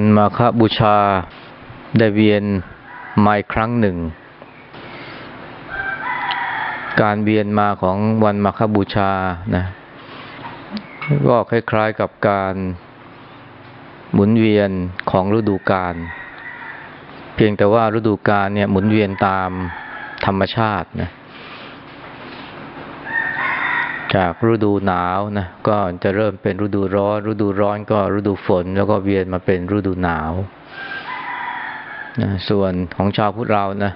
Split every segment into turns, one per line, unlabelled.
วันมาฆบูชาได้เวียนมาครั้งหนึ่ง การเวียนมาของวันมาฆบูชานะก็คล้ายๆกับการหมุนเวียนของฤดูกาลเพียงแต่ว่าฤดูกาลเนี่ยหมุนเวียนตามธรรมชาตินะ จากฤดูหนาวนะก็จะเริ่มเป็นฤดูร้อน ฤดูร้อนก็ฤดูฝน แล้วก็เวียนมาเป็นฤดูหนาวนะส่วนของชาวพุทธเรานะ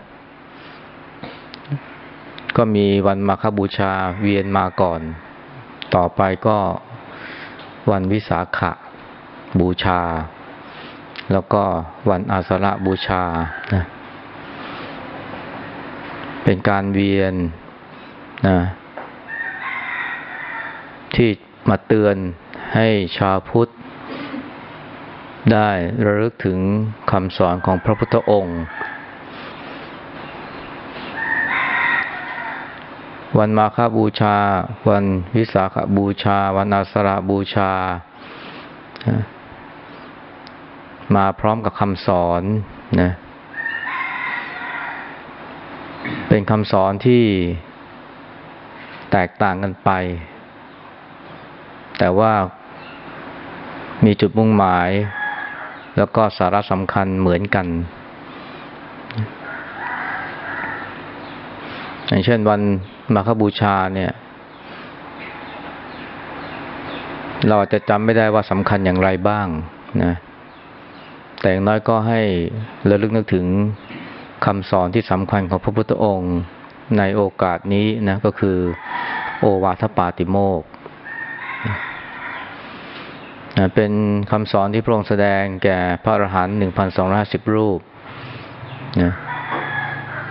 ก็มีวันมาคบูชาเวียนมาก่อน ต่อไปก็วันวิสาขะบูชา แล้วก็วันอาสาะบูชานะเป็นการเวียนนะ ที่มาเตือนให้ชาวพุทธ ได้ระลึกถึงคำสอนของพระพุทธองค์ วันมาฆบูชา วันวิสาขบูชา วันอาสระบูชา มาพร้อมกับคำสอนนะเป็นคำสอนที่แตกต่างกันไป แต่ว่ามีจุดมุ่งหมาย แล้วก็สาระสำคัญเหมือนกัน อย่างเช่นวันมาคบูชาเนี่ย เราอาจจะจำไม่ได้ว่าสำคัญอย่างไรบ้างนะแต่อย่างน้อยก็ให้ระลึกนึกถึงคำสอนที่สำคัญของพระพุทธองค์ในโอกาสนี้นะก็คือโอวาทปาติโมก เป็นคำสอนที่พระองค์แสดงแก่พระอรหันต์หนึ่งพันสองร้อยสิบรูปนะ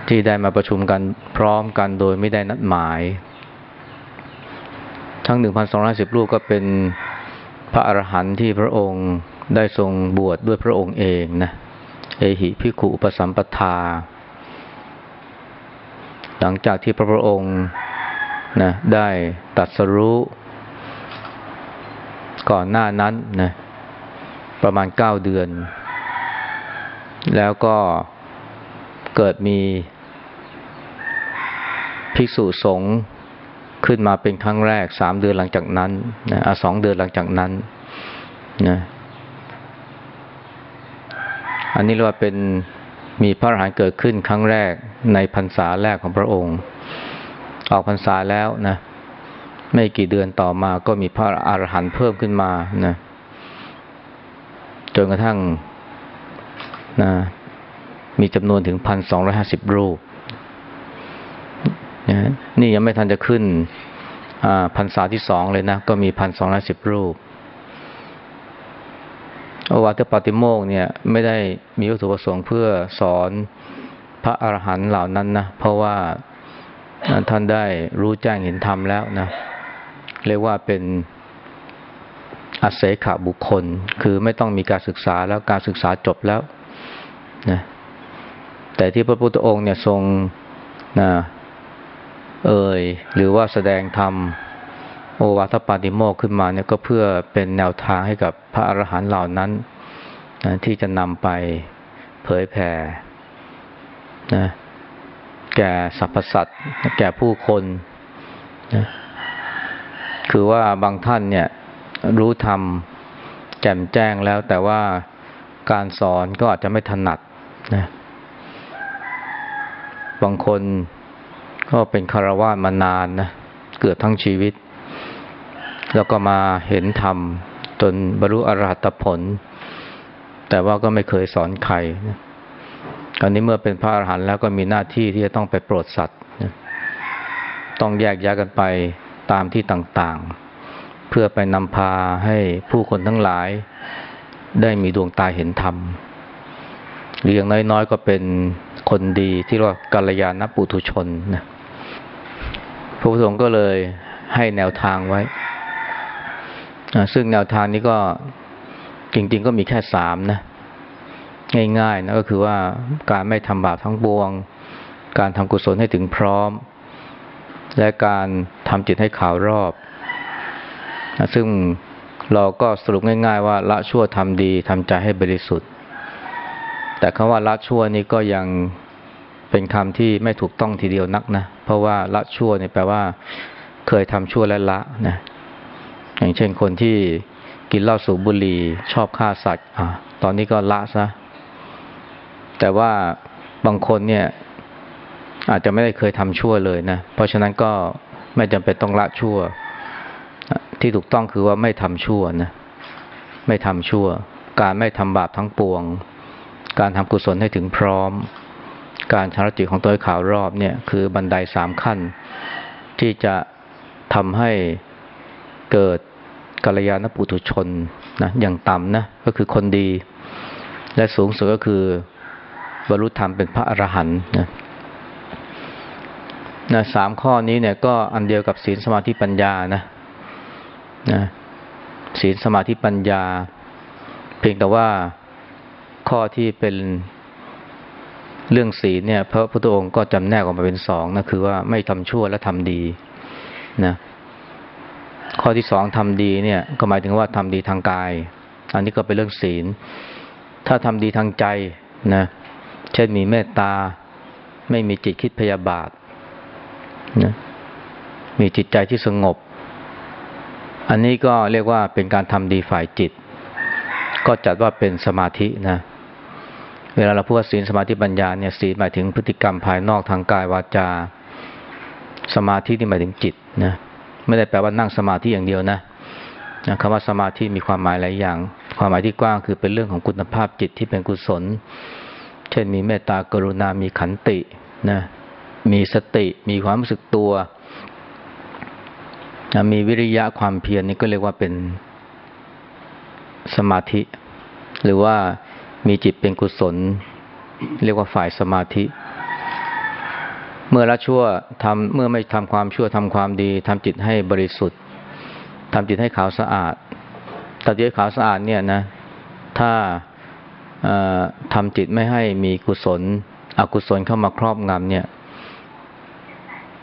ที่ได้มาประชุมกันพร้อมกันโดยไม่ได้นัดหมาย ทั้งหนึ่งพันสองร้อยสิบรูปก็เป็นพระอรหันต์ที่พระองค์ได้ทรงบวชดด้วยพระองค์เองนะเอหิพิขุอุปสัมปทา หลังจากที่พระพุทธองค์นะได้ตัดสรู้ ก่อนหน้านั้นนะประมาณเก้าเดือน แล้วก็เกิดมีภิกษุสงฆ์ขึ้นมาเป็นครั้งแรกสามเดือนหลังจากนั้นนะสองเดือนหลังจากนั้นนะอันนี้เรียกว่าเป็นมีพระอรหันต์เกิดขึ้นครั้งแรกในพรรษาแรกของพระองค์ ออกพรรษาแล้วนะ ไม่กี่เดือนต่อมาก็มีพระอรหันต์เพิ่มขึ้นมานะจนกระทั่งนะมีจำนวนถึงพันสองร้อยห้าสิบรูปนะนี่ยังไม่ทันจะขึ้นพันษาที่สองเลยนะ ก็มีพันสองร้อยสิบรูปอวัตปฏิโมกเนี่ย ไม่ได้มีวัตถุประสงค์เพื่อสอนพระอรหันต์เหล่านั้นนะ เพราะว่าท่านได้รู้แจ้งเห็นธรรมแล้วนะ เรียกว่าเป็นอาเสขบุคคล คือไม่ต้องมีการศึกษาแล้วการศึกษาจบแล้วนะแต่ที่พระพุทธองค์เนี่ยทรงนะเอ่ยหรือว่าแสดงธรรมโอวาทปาติโมกขึ้นมาเนี่ยก็เพื่อเป็นแนวทางให้กับพระอรหันต์เหล่านั้นนะที่จะนำไปเผยแผ่นะแก่สรรพสัตว์แก่ผู้คนนะ คือว่าบางท่านเนี่ยรู้ธรรมแจ่มแจ้งแล้ว แต่ว่าการสอนก็อาจจะไม่ถนัดนะบางคนก็เป็นคารวะมานานนะเกือบทั้งชีวิต แล้วก็มาเห็นธรรมจนบรรลุอรหัตผล แต่ว่าก็ไม่เคยสอนใครนะอันนี้เมื่อเป็นพระอรหันต์แล้วก็มีหน้าที่ที่จะต้องไปโปรดสัตว์นะต้องแยกแยกันไป ตามที่ต่างๆ เพื่อไปนำพาให้ผู้คนทั้งหลาย ได้มีดวงตาเห็นธรรมหรืออย่างน้อยๆ ก็เป็นคนดีที่เรียกว่ากัลยาณปุถุชนนะพระพุทธองค์ก็เลยให้แนวทางไว้ ซึ่งแนวทางนี้ก็จริง ๆ ก็มีแค่สามนะ ง่ายๆนะก็คือว่าการไม่ทำบาปทั้งปวง การทำกุศลให้ถึงพร้อม และการทำจิตให้ขาวรอบนะซึ่งเราก็สรุปง่าย ๆ ว่าละชั่วทำดีทำใจให้บริสุทธิ์ แต่คำว่าละชั่วนี้ก็ยังเป็นคำที่ไม่ถูกต้องทีเดียวนักนะ เพราะว่าละชั่วเนี่ยแปลว่า เคยทำชั่วและละนะอย่างเช่นคนที่กินเหล้าสูบบุหรี่ชอบฆ่าสัตว์อะตอนนี้ก็ละซะแต่ว่าบางคนเนี่ย อาจจะไม่ได้เคยทำชั่วเลยนะ เพราะฉะนั้นก็ไม่จำเป็นต้องละชั่ว ที่ถูกต้องคือว่าไม่ทำชั่วนะ ไม่ทำชั่ว การไม่ทำบาปทั้งปวง การทำกุศลให้ถึงพร้อม การชำระจิตของตัวให้ขาวรอบเนี่ยคือบันไดสามขั้น ที่จะทำให้เกิดกัลยาณปุถุชนนะอย่างต่ำนะก็คือคนดี และสูงสุดก็คือบรรลุธรรมเป็นพระอรหันต์นะ นะสามข้อนี้เนี่ยก็อันเดียวกับศีลสมาธิปัญญานะนะศีลสมาธิปัญญา เพียงแต่ว่าข้อที่เป็นเรื่องศีลเนี่ยพระพุทธองค์ก็จำแนกออกมาเป็นสองนะคือว่าไม่ทำชั่วและทำดีนะข้อที่สองทำดีเนี่ย ก็หมายถึงว่าทำดีทางกาย อันนี้ก็เป็นเรื่องศีล ถ้าทำดีทางใจนะเช่นมีเมตตา ไม่มีจิตคิดพยาบาท นะมีจิตใจที่สงบ อันนี้ก็เรียกว่าเป็นการทำดีฝ่ายจิต ก็จัดว่าเป็นสมาธินะ เวลาเราพูดว่าศีลสมาธิปัญญาเนี่ยศีลหมายถึงพฤติกรรมภายนอกทางกายวาจา สมาธิที่หมายถึงจิตนะไม่ได้แปลว่านั่งสมาธิอย่างเดียวนะนะคำว่าสมาธิมีความหมายหลายอย่าง ความหมายที่กว้างคือเป็นเรื่องของคุณภาพจิตที่เป็นกุศล เช่นมีเมตตากรุณา มีขันตินะ มีสติมีความรู้สึกตัว มีวิริยะความเพียรนี่ก็เรียกว่าเป็นสมาธิ หรือว่ามีจิตเป็นกุศล เรียกว่าฝ่ายสมาธิ เมื่อละชั่วทำเมื่อไม่ทำความชั่วทำความดีทำจิตให้บริสุทธิ์ทำจิตให้ขาวสะอาดทำจิตให้ขาวสะอาดเนี่ยนะ ถ้าทำจิตไม่ให้มีกุศล อกุศลเข้ามาครอบงำเนี่ย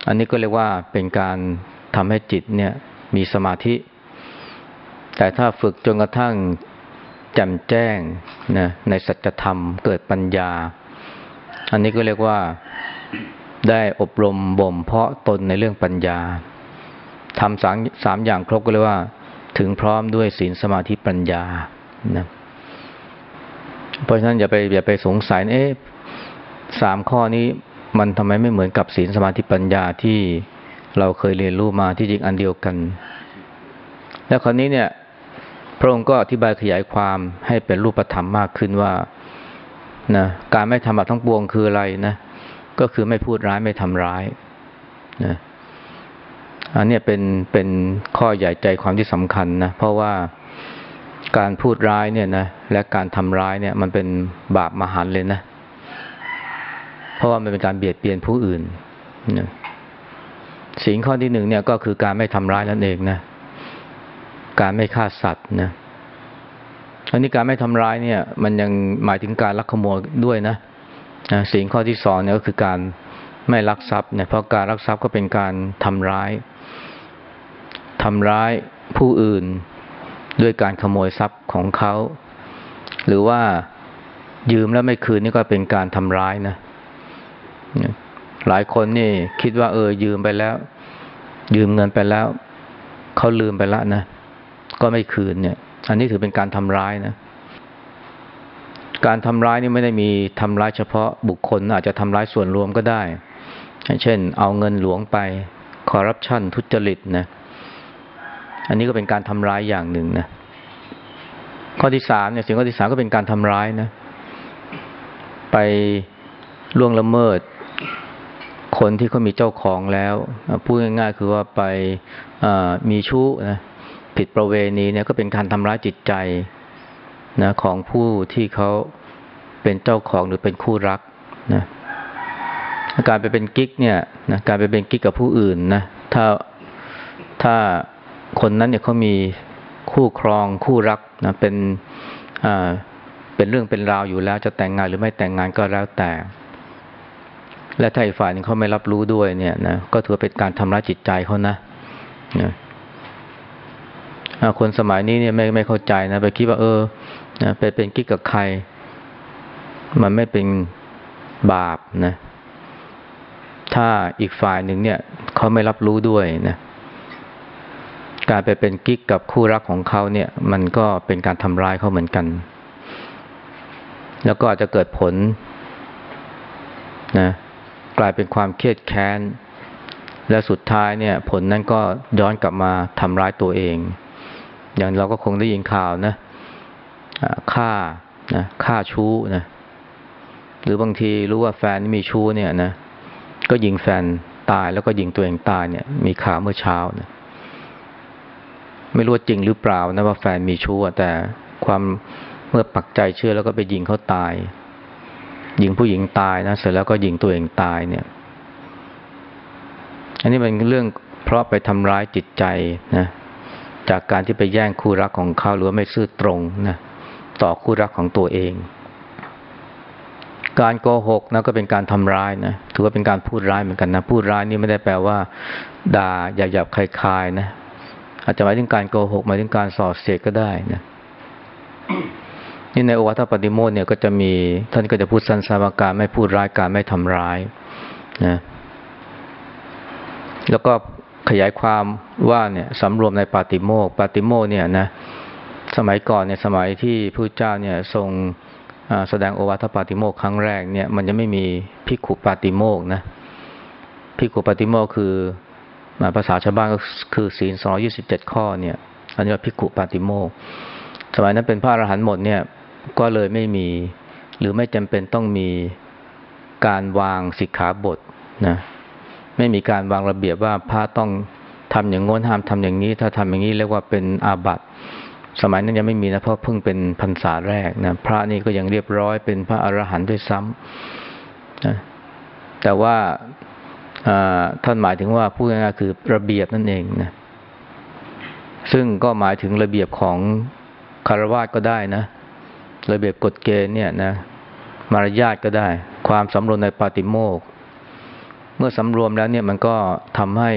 อันนี้ก็เรียกว่าเป็นการทำให้จิตเนี่ยมีสมาธิ แต่ถ้าฝึกจนกระทั่งแจ่มแจ้งนะในสัจธรรมเกิดปัญญา อันนี้ก็เรียกว่าได้อบรมบ่มเพาะตนในเรื่องปัญญาทำสามสามอย่างครบก็เลยว่า ถึงพร้อมด้วยศีลสมาธิปัญญานะเพราะฉะนั้นอย่าไปอย่าไปสงสัยเอ๊ะสามข้อนี้ มันทำไมไม่เหมือนกับศีลสมาธิปัญญาที่เราเคยเรียนรู้มาที่จริงอันเดียวกัน แล้วคราวนี้เนี่ย พระองค์ก็อธิบายขยายความให้เป็นรูปธรรมมากขึ้นว่านะการไม่ทำบาปทั้งปวงคืออะไรนะ ก็คือไม่พูดร้ายไม่ทำร้ายนะอันนี้เป็นเป็นข้อใหญ่ใจความที่สำคัญนะ เพราะว่าการพูดร้ายเนี่ยนะและการทำร้ายเนี่ย มันเป็นบาปมหันเลยนะ เพราะว่ามันเป็นการเบียดเบียนผู้อื่นนะสิ่งข้อที่หนึ่งเนี่ยก็คือการไม่ทำร้ายนั่นเองนะ การไม่ฆ่าสัตว์นะอันนี้การไม่ทำร้ายเนี่ย มันยังหมายถึงการลักขโมยด้วยนะนะสิ่งข้อที่สองเนี่ยก็คือการไม่ลักทรัพย์เนี่ยเพราะการลักทรัพย์ก็เป็นการทำร้ายทำร้ายผู้อื่นด้วยการขโมยทรัพย์ของเขา หรือว่ายืมแล้วไม่คืนนี่ก็เป็นการทำร้ายนะ หลายคนนี่คิดว่า เออ ยืมไปแล้ว ยืมเงินไปแล้ว เขาลืมไปแล้วนะก็ไม่คืนเนี่ย อันนี้ถือเป็นการทำร้ายนะ การทำร้ายนี่ไม่ได้มีทำร้ายเฉพาะบุคคล อาจจะทำร้ายส่วนรวมก็ได้ เช่น เอาเงินหลวงไปคอร์รัปชันทุจริตนะ อันนี้ก็เป็นการทำร้ายอย่างหนึ่งนะ ข้อที่สามเนี่ยสิ่งข้อที่สามก็เป็นการทำร้ายนะ ไปล่วงละเมิด คนที่เขามีเจ้าของแล้วพูดง่ายๆคือว่าไปมีชู้นะผิดประเวณีเนี่ยก็เป็นการทำร้ายจิตใจนะของผู้ที่เขาเป็นเจ้าของหรือเป็นคู่รักนะการไปเป็นกิ๊กเนี่ยนะการไปเป็นกิ๊กกับผู้อื่นนะถ้าถ้าคนนั้นเนี่ยเขามีคู่ครองคู่รักนะเป็นอ่าเป็นเรื่องเป็นราวอยู่แล้วจะแต่งงานหรือไม่แต่งงานก็แล้วแต่ และถ้าอีกฝ่ายหนึงเขาไม่รับรู้ด้วยเนี่ยนะก็ถือเป็นการทำร้ายจิตใจเขานะนะคนสมัยนี้เนี่ยไม่ไม่เข้าใจนะไปคิดว่าเออนะไปเป็นกิ๊กกับใคร มันไม่เป็นบาปนะ ถ้าอีกฝ่ายหนึ่งเนี่ยเขาไม่รับรู้ด้วยนะการไปเป็นกิ๊กกับคู่รักของเขาเนี่ย มันก็เป็นการทำร้ายเขาเหมือนกัน แล้วก็อาจจะเกิดผลนะ กลายเป็นความเครียดแค้น และสุดท้ายเนี่ย ผลนั้นก็ย้อนกลับมาทำร้ายตัวเอง อย่างเราก็คงได้ยินข่าวนะฆ่านะฆ่าชู้นะหรือบางทีรู้ว่าแฟนมีชู้เนี่ยนะก็ยิงแฟนตายแล้วก็ยิงตัวเองตายเนี่ย มีข่าวเมื่อเช้านะไม่รู้จริงหรือเปล่านะว่าแฟนมีชู้แต่ความเมื่อปักใจเชื่อแล้วก็ไปยิงเขาตาย ยิงผู้หญิงตายนะเสร็จแล้วก็ยิงตัวเองตายเนี่ย อันนี้เป็นเรื่องเพราะไปทำร้ายจิตใจนะจากการที่ไปแย่งคู่รักของเขาหรือว่าไม่ซื่อตรงนะต่อคู่รักของตัวเอง การโกหกนะก็เป็นการทำร้ายนะถือว่าเป็นการพูดร้ายเหมือนกันนะพูดร้ายนี่ไม่ได้แปลว่าด่าหยาบๆคลายๆนะอาจจะหมายถึงการโกหกหมายถึงการส่อเสียดก็ได้นะ นี่ในโอวาทปฏิโมทเนี่ยก็จะมีท่านก็จะพูดสั้นๆว่าการไม่พูดร้ายการไม่ทำร้ายนะแล้วก็ขยายความว่าเนี่ยสำรวมในปาติโมกปาติโมกเนี่ยนะสมัยก่อนในสมัยที่พระเจ้าเนี่ยทรงแสดงโอวาทปาติโมกครั้งแรกเนี่ยมันจะไม่มีพิกุปาติโมกนะพิกุปาติโมกคือภาษาชาวบ้านก็คือศีลสองยี่สิบเจ็ดข้อเนี่ย อันนี้ว่าพิกุปาติโมกสมัยนั้นเป็นพระอรหันต์หมดเนี่ย ก็เลยไม่มี หรือไม่จำเป็นต้องมีการวางสิกขาบทนะไม่มีการวางระเบียบว่าพระต้องทำอย่างงน้นห้ามทำอย่างนี้ ถ้าทำอย่างนี้เรียกว่าเป็นอาบัติสมัยนั้นยังไม่มีนะเพราะเพิ่งเป็นพรรษาแรกนะพระนี่ก็ยังเรียบร้อยเป็นพระอรหันต์ด้วยซ้ำนะแต่ว่าท่านหมายถึงว่าพูดง่ายๆคือระเบียบนั่นเองนะซึ่งก็หมายถึงระเบียบของคารวะก็ได้นะ ระเบียบกฎเกณฑ์เนี่ยนะมารยาทก็ได้ ความสำรวมในปาติโมก เมื่อสำรวมแล้วเนี่ยมันก็ทำให้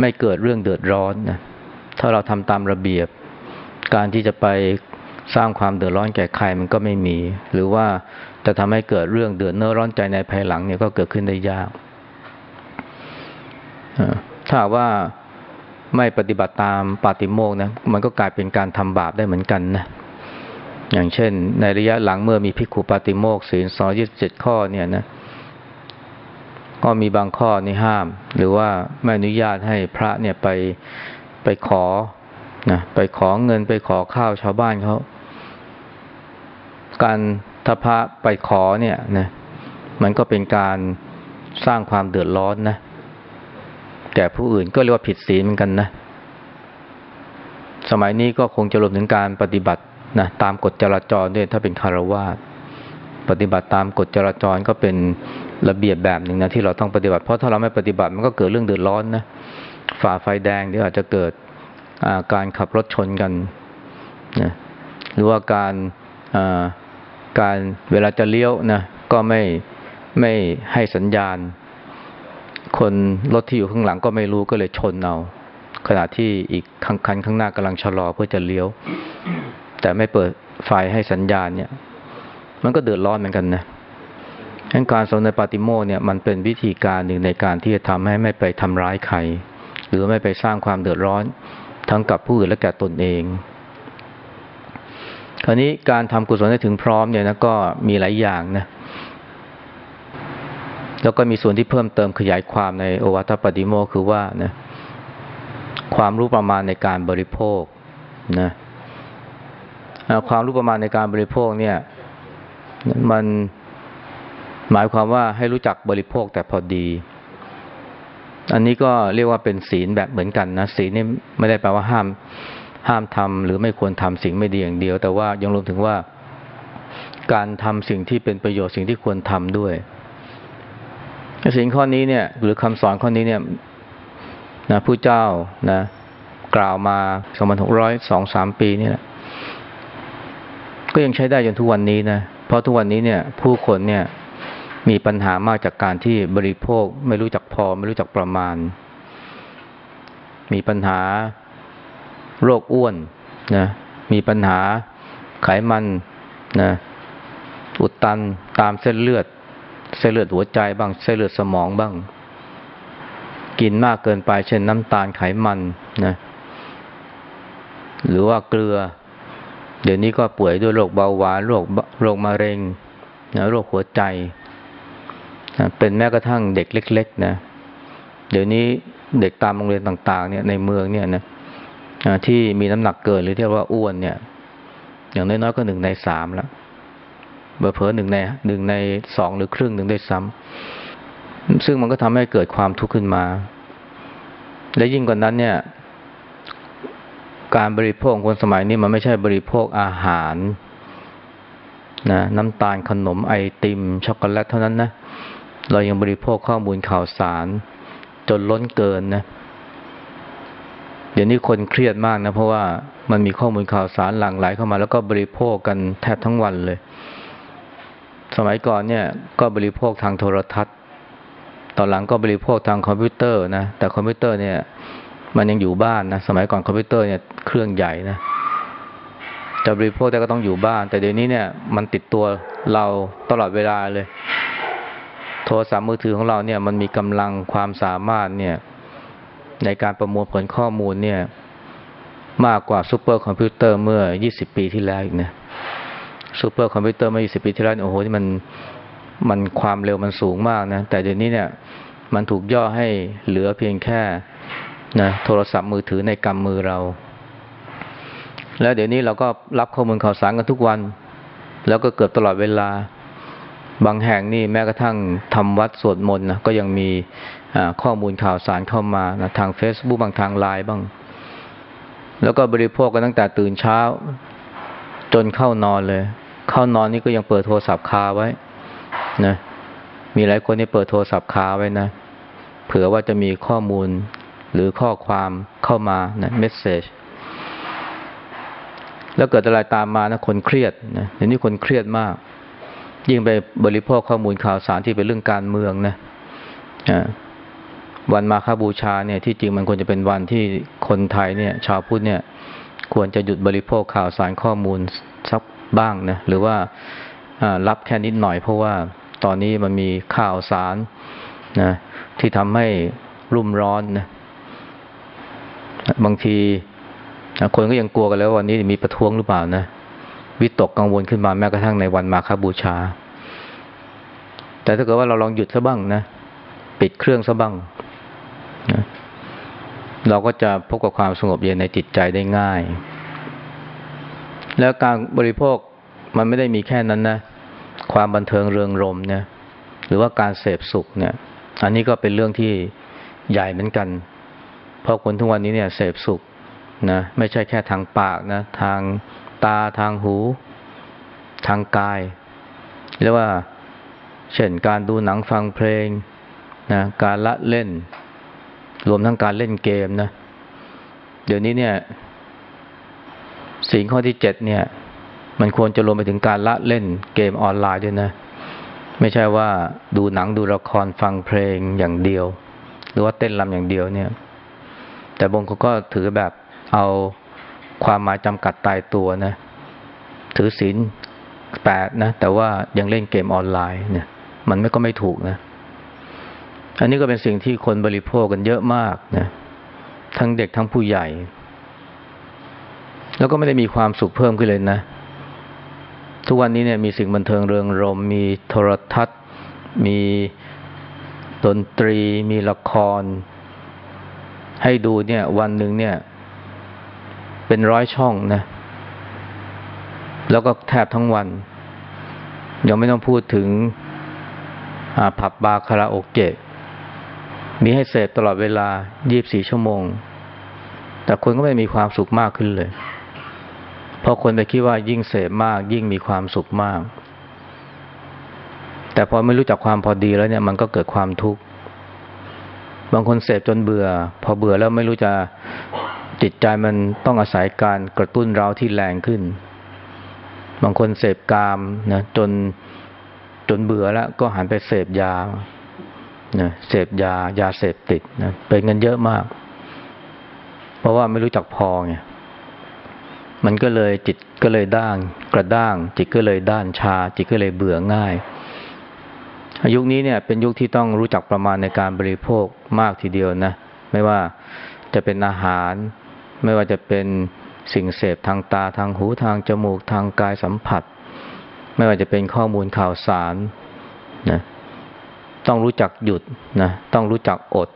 ไม่เกิดเรื่องเดือดร้อนนะถ้าเราทำตามระเบียบ การที่จะไปสร้างความเดือดร้อนแก่ใครมันก็ไม่มี หรือว่าจะทำให้เกิดเรื่องเดือดเนื้อร้อนใจในภายหลังเนี่ยก็เกิดขึ้นได้ยากถ้าว่า ไม่ปฏิบัติตามปาติโมกนะมันก็กลายเป็นการทำบาปได้เหมือนกันนะอย่างเช่น ในระยะหลังเมื่อมีพิกุปาติโมกศีลสองยี่สิบเจ็ดข้อเนี่ยนะก็มีบางข้อนี่ห้าม หรือว่าไม่อนุญาตให้พระเนี่ยไปไปขอนะไปขอเงินไปขอข้าวชาวบ้านเขาการถ้าพระไปขอเนี่ยนะมันก็เป็นการสร้างความเดือดร้อนนะ แก่ผู้อื่นก็เรียกว่าผิดศีลเหมือนกันนะ สมัยนี้ก็คงจะรวมถึงการปฏิบัตินะตามกฎจราจรด้วยถ้าเป็นคารวาสปฏิบัติตามกฎจราจรก็เป็นระเบียบแบบหนึ่งนะที่เราต้องปฏิบัติเพราะถ้าเราไม่ปฏิบัติมันก็เกิดเรื่องเดือดร้อนนะฝ่าไฟแดงเดี๋ยวอาจจะเกิดการขับรถชนกันนะหรือว่าการการเวลาจะเลี้ยวนะก็ไม่ไม่ให้สัญญาณ คนรถที่อยู่ข้างหลังก็ไม่รู้ก็เลยชนเอาขณะที่อีกคันคันข้างหน้ากำลังชะลอเพื่อจะเลี้ยว แต่ไม่เปิดไฟให้สัญญาณเนี่ย มันก็เดือดร้อนเหมือนกันนะดังการสอนในปาติโมเนี่ยมันเป็นวิธีการหนึ่งในการที่จะทำให้ไม่ไปทำร้ายใคร หรือไม่ไปสร้างความเดือดร้อน ทั้งกับผู้อื่นและแก่ตนเอง คราวนี้การทำกุศลให้ถึงพร้อมเนี่ยนะก็มีหลายอย่างนะ แล้วก็มีส่วนที่เพิ่มเติมขยายความในโอวัตปฏิโมคือว่านะความรู้ประมาณในการบริโภคนะความรู้ประมาณในการบริโภคเนี่ย มันหมายความว่าให้รู้จักบริโภคแต่พอดี อันนี้ก็เรียกว่าเป็นศีลแบบเหมือนกันนะศีลนี่ไม่ได้แปลว่าห้ามห้ามทำหรือไม่ควรทำสิ่งไม่ดีอย่างเดียว แต่ว่ายังรวมถึงว่าการทำสิ่งที่เป็นประโยชน์สิ่งที่ควรทำด้วย สิ่งข้อนี้เนี่ย หรือคำสอนข้อนี้เนี่ยนะผู้เจ้านะ กล่าวมาสองพันหกร้อยสองสามปีนี่แหละก็ยังใช้ได้จนทุกวันนี้นะเพราะทุกวันนี้เนี่ย ผู้คนเนี่ยมีปัญหามากจากการที่บริโภค ไม่รู้จักพอ ไม่รู้จักประมาณ มีปัญหาโรคอ้วนนะมีปัญหาไขมันนะอุดตันตามเส้นเลือด เส้นเลือดหัวใจบ้าง เส้นเลือดสมองบ้าง กินมากเกินไป เช่นน้ำตาลไขมันนะหรือว่าเกลือ เดี๋ยวนี้ก็ป่วยด้วยโรคเบาหวานโรคโรคมะเร็งนะโรคหัวใจนะเป็นแม้กระทั่งเด็กเล็ก ๆ นะ เดี๋ยวนี้เด็กตามโรงเรียนต่าง ๆ เนี่ยในเมืองเนี่ยนะที่มีน้ำหนักเกินหรือที่เรียกว่าอ้วนเนี่ย อย่างน้อยๆก็หนึ่งในสามแล้ว เบอร์เพอหนึ่งในหนึ่งในสองหรือครึ่งหนึ่งได้ซ้ำซึ่งมันก็ทำให้เกิดความทุกข์ขึ้นมา และยิ่งกว่านั้นเนี่ย การบริโภคคนสมัยนี้มันไม่ใช่บริโภคอาหารนะน้ำตาลขนมไอติม ช็อกโกแลตเท่านั้นนะ เรายังบริโภคข้อมูลข่าวสาร จนล้นเกินนะ เดี๋ยวนี้คนเครียดมากนะ เพราะว่ามันมีข้อมูลข่าวสารหลั่งไหลเข้ามา แล้วก็บริโภคกันแทบทั้งวันเลย สมัยก่อนเนี่ยก็บริโภคทางโทรทัศน์ ตอนหลังก็บริโภคทางคอมพิวเตอร์นะ แต่คอมพิวเตอร์เนี่ย มันยังอยู่บ้านนะ สมัยก่อนคอมพิวเตอร์เนี่ยเครื่องใหญ่นะ จะบริโภคแต่ก็ต้องอยู่บ้าน แต่เดี๋ยวนี้เนี่ยมันติดตัวเราตลอดเวลาเลย โทรศัพท์มือถือของเราเนี่ย มันมีกำลังความสามารถเนี่ย ในการประมวลผลข้อมูลเนี่ย มากกว่าซูเปอร์คอมพิวเตอร์เมื่อ 20 ปีที่แล้วอีกนะ ซูเปอร์คอมพิวเตอร์เมื่อ 20 ปีที่แล้วโอ้โหที่มันมันความเร็วมันสูงมากนะ แต่เดี๋ยวนี้เนี่ยมันถูกย่อให้เหลือเพียงแค่นะโทรศัพท์มือถือในกำมือเรา แล้วเดี๋ยวนี้เราก็รับข้อมูลข่าวสารกันทุกวัน แล้วก็เกือบตลอดเวลา บางแห่งนี่แม้กระทั่งทำวัดสวดมนต์นะก็ยังมีข้อมูลข่าวสารเข้ามานะทาง Facebook บางทางไลน์บ้าง แล้วก็บริโภคกันตั้งแต่ตื่นเช้า จนเข้านอนเลย เข้านอนนี่ก็ยังเปิดโทรศัพท์คาไว้นะมีหลายคนที่เปิดโทรศัพท์คาไว้นะเผื่อว่าจะมีข้อมูลหรือข้อความเข้ามานะเมสเซจแล้วเกิดอะไรตามมานะคนเครียดนะเดี๋ยวนี้คนเครียดมาก ยิ่งไปบริโภคข้อมูลข่าวสารที่เป็นเรื่องการเมืองนะวันมาคาบูชาเนี่ยที่จริงมันควรจะเป็นวันที่คนไทยเนี่ย ชาวพุทธเนี่ย ควรจะหยุดบริโภคข่าวสารข้อมูลสัก บ้างนะหรือว่ารับแค่นิดหน่อย เพราะว่าตอนนี้มันมีข่าวสารนะที่ทำให้รุ่มร้อนนะบางทีคนก็ยังกลัวกันแล้ววันนี้มีประท้วงหรือเปล่านะวิตกกังวลขึ้นมาแม้กระทั่งในวันมาคบูชา แต่ถ้าเกิดว่าเราลองหยุดซะบ้างนะปิดเครื่องซะบ้างเราก็จะพบกับความสงบเย็นในจิตใจได้ง่าย แล้วการบริโภคมันไม่ได้มีแค่นั้นนะ ความบันเทิงเริงรมเนี่ยหรือว่าการเสพสุขเนี่ย อันนี้ก็เป็นเรื่องที่ใหญ่เหมือนกัน เพราะคนทุกวันนี้เนี่ยเสพสุขนะไม่ใช่แค่ทางปากนะ ทางตาทางหู ทางกายเรียกว่าเช่นการดูหนังฟังเพลงนะการละเล่น รวมทั้งการเล่นเกมนะ เดี๋ยวนี้เนี่ย สิ่งข้อที่เจ็ดเนี่ย มันควรจะรวมไปถึงการละเล่นเกมออนไลน์ด้วยนะ ไม่ใช่ว่าดูหนังดูละครฟังเพลงอย่างเดียว หรือว่าเต้นรำอย่างเดียวเนี่ย แต่บางคนก็ถือแบบเอาความหมายจำกัดตายตัวนะ ถือศีลแปดนะ แต่ว่ายังเล่นเกมออนไลน์เนี่ย มันไม่ก็ไม่ถูกนะ อันนี้ก็เป็นสิ่งที่คนบริโภคกันเยอะมากนะ ทั้งเด็กทั้งผู้ใหญ่ แล้วก็ไม่ได้มีความสุขเพิ่มขึ้นเลยนะ ทุกวันนี้เนี่ยมีสิ่งบันเทิงเริงรม มีโทรทัศน์ มีดนตรี มีละคร ให้ดูเนี่ยวันหนึ่งเนี่ย เป็นร้อยช่องนะ แล้วก็แทบทั้งวัน ยังไม่ต้องพูดถึงผับบาร์คาราโอเกะมีให้เสพตลอดเวลา 24 ชั่วโมง แต่คนก็ไม่มีความสุขมากขึ้นเลย เพราะคนไปคิดว่ายิ่งเสพมาก ยิ่งมีความสุขมาก แต่พอไม่รู้จักความพอดีแล้วเนี่ยมันก็เกิดความทุกข์บางคนเสพจนเบื่อ พอเบื่อแล้วไม่รู้จะจิตใจมันต้องอาศัยการกระตุ้นเราที่แรงขึ้น บางคนเสพกามนะจนจนเบื่อแล้วก็หันไปเสพยานะเสพยายาเสพติดนะเป็นเงินเยอะมาก เพราะว่าไม่รู้จักพอไง มันก็เลยจิตก็เลยด้านกระด้าง จิตก็เลยด้านชา จิตก็เลยเบื่อง่ายยุคนี้เนี่ยเป็นยุคที่ต้องรู้จักประมาณในการบริโภคมากทีเดียวนะ ไม่ว่าจะเป็นอาหาร ไม่ว่าจะเป็นสิ่งเสพทางตาทางหูทางจมูกทางกายสัมผัส ไม่ว่าจะเป็นข้อมูลข่าวสารนะต้องรู้จักหยุดนะต้องรู้จักอด